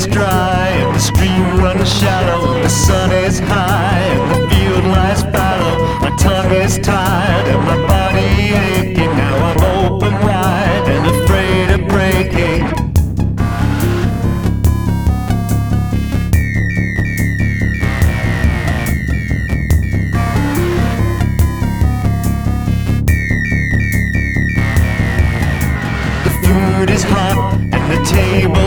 is dry and the stream runs shallow. The sun is high and the field lies fallow. My tongue is tired and my body aching. Now I'm open wide and afraid of breaking. The food is hot and the ready,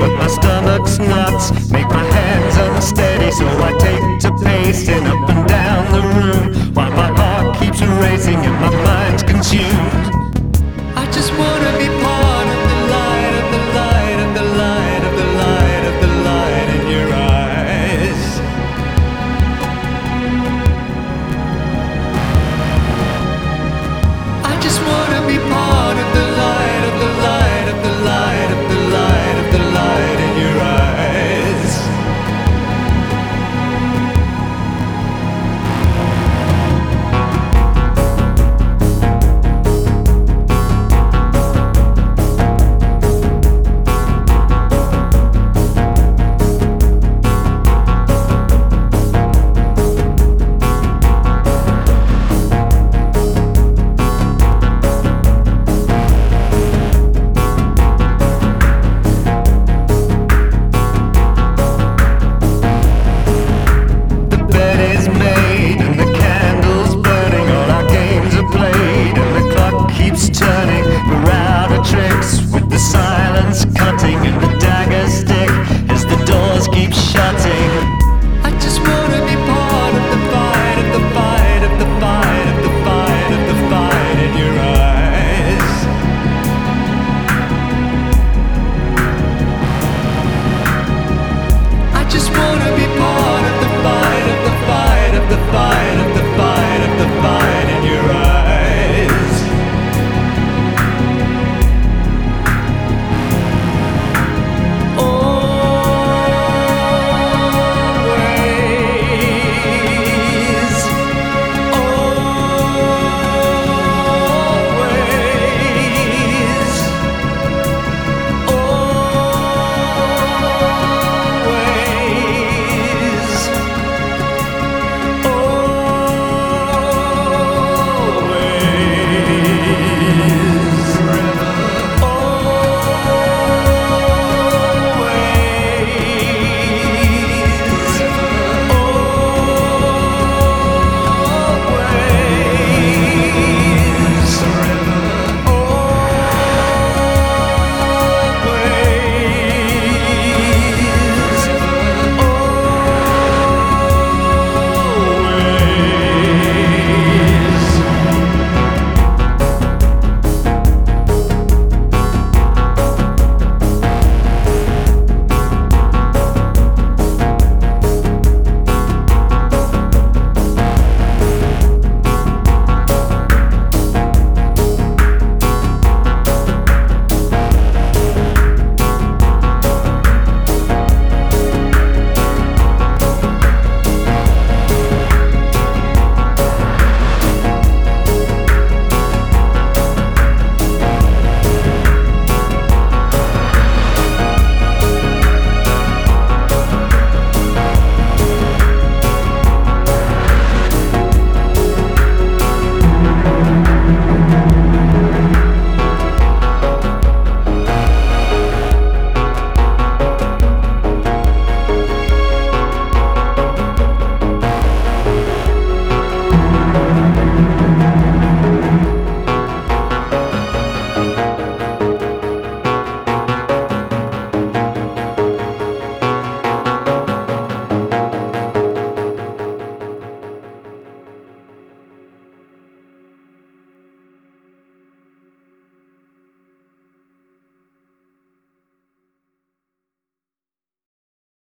but my stomach's nuts make my hands unsteady. So I take to pacing